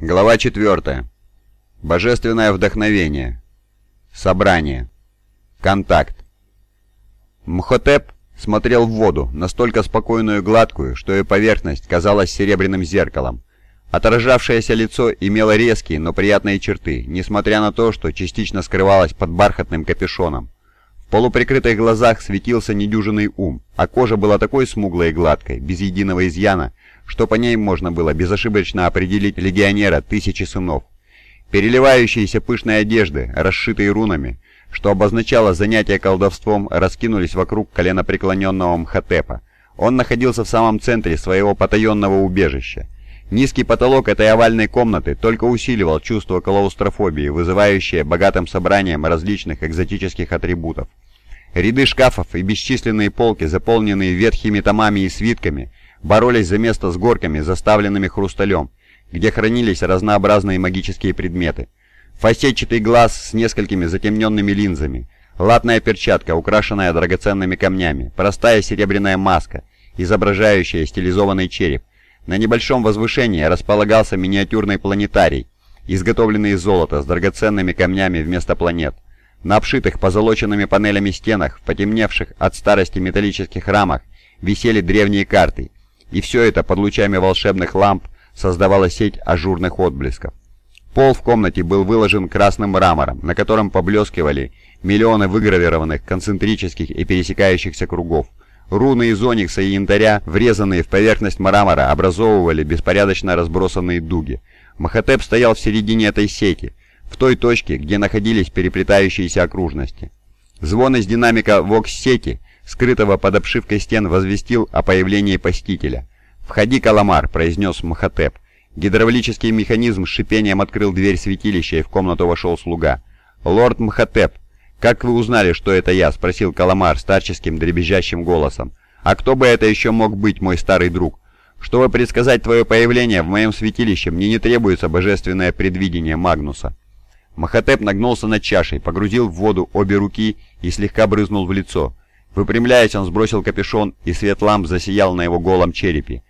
Глава 4. Божественное вдохновение. Собрание. Контакт. Мхотеп смотрел в воду, настолько спокойную и гладкую, что ее поверхность казалась серебряным зеркалом. Отражавшееся лицо имело резкие, но приятные черты, несмотря на то, что частично скрывалось под бархатным капюшоном. В полуприкрытых глазах светился недюжинный ум, а кожа была такой смуглой и гладкой, без единого изъяна, что по ней можно было безошибочно определить легионера тысячи сынов. Переливающиеся пышные одежды, расшитые рунами, что обозначало занятие колдовством, раскинулись вокруг коленопреклоненного Мхотепа. Он находился в самом центре своего потаенного убежища. Низкий потолок этой овальной комнаты только усиливал чувство клаустрофобии, вызывающее богатым собранием различных экзотических атрибутов. Ряды шкафов и бесчисленные полки, заполненные ветхими томами и свитками, боролись за место с горками, заставленными хрусталем, где хранились разнообразные магические предметы. Фасетчатый глаз с несколькими затемненными линзами, латная перчатка, украшенная драгоценными камнями, простая серебряная маска, изображающая стилизованный череп. На небольшом возвышении располагался миниатюрный планетарий, изготовленный из золота с драгоценными камнями вместо планет. На обшитых позолоченными панелями стенах, потемневших от старости металлических рамах, висели древние карты, и все это под лучами волшебных ламп создавало сеть ажурных отблесков. Пол в комнате был выложен красным мрамором, на котором поблескивали миллионы выгравированных концентрических и пересекающихся кругов. Руны из оникса и янтаря, врезанные в поверхность мрамора, образовывали беспорядочно разбросанные дуги. Махотеп стоял в середине этой сети, в той точке, где находились переплетающиеся окружности. Звон из динамика вокс-сети скрытого под обшивкой стен, возвестил о появлении посетителя. «Входи, Каламар», — произнес Махотеп. Гидравлический механизм с шипением открыл дверь святилища, и в комнату вошел слуга. «Лорд Мхотеп, как вы узнали, что это я?» — спросил Каламар старческим дребезжащим голосом. «А кто бы это еще мог быть, мой старый друг? Чтобы предсказать твое появление в моем святилище, мне не требуется божественное предвидение Магнуса». Махотеп нагнулся над чашей, погрузил в воду обе руки и слегка брызнул в лицо. Выпрямляясь, он сбросил капюшон, и свет ламп засиял на его голом черепе.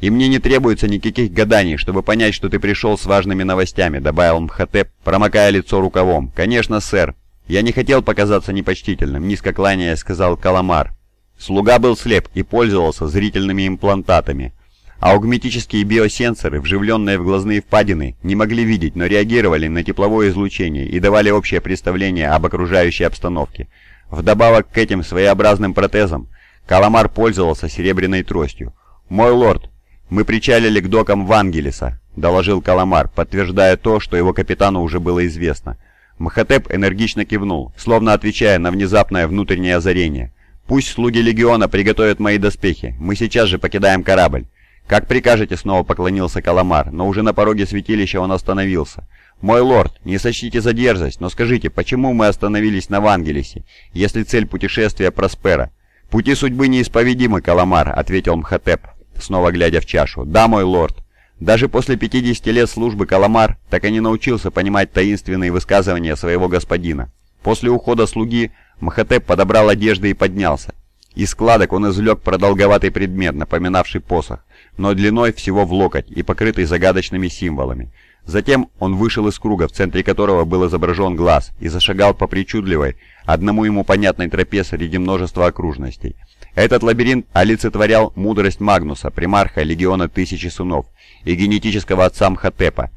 «И мне не требуется никаких гаданий, чтобы понять, что ты пришел с важными новостями», — добавил Мхотеп, промокая лицо рукавом. «Конечно, сэр. Я не хотел показаться непочтительным», — низко кланяясь, сказал Каламар. Слуга был слеп и пользовался зрительными имплантатами. Аугметические биосенсоры, вживленные в глазные впадины, не могли видеть, но реагировали на тепловое излучение и давали общее представление об окружающей обстановке. Вдобавок к этим своеобразным протезам, Каламар пользовался серебряной тростью. «Мой лорд, мы причалили к докам Вангелиса», — доложил Каламар, подтверждая то, что его капитану уже было известно. Махотеп энергично кивнул, словно отвечая на внезапное внутреннее озарение. «Пусть слуги Легиона приготовят мои доспехи, мы сейчас же покидаем корабль». «Как прикажете», — снова поклонился Каламар, но уже на пороге святилища он остановился. «Мой лорд, не сочтите за дерзость, но скажите, почему мы остановились на Вангелисе, если цель путешествия Проспера?» «Пути судьбы неисповедимы, Каламар», — ответил Мхотеп, снова глядя в чашу. «Да, мой лорд». Даже после 50 лет службы Каламар так и не научился понимать таинственные высказывания своего господина. После ухода слуги Мхотеп подобрал одежды и поднялся. Из складок он извлек продолговатый предмет, напоминавший посох, но длиной всего в локоть и покрытый загадочными символами. Затем он вышел из круга, в центре которого был изображен глаз, и зашагал по причудливой, одному ему понятной тропе среди множества окружностей. Этот лабиринт олицетворял мудрость Магнуса, примарха Легиона Тысячи Сынов и генетического отца Мхотепа.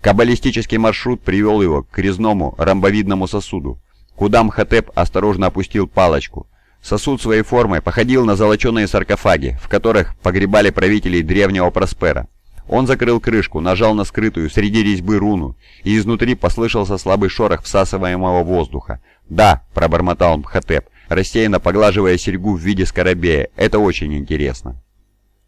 Каббалистический маршрут привел его к резному ромбовидному сосуду, куда Мхотеп осторожно опустил палочку. Сосуд своей формой походил на золоченые саркофаги, в которых погребали правителей древнего Проспера. Он закрыл крышку, нажал на скрытую среди резьбы руну, и изнутри послышался слабый шорох всасываемого воздуха. «Да», — пробормотал Мхотеп, рассеянно поглаживая серьгу в виде скоробея, — «это очень интересно».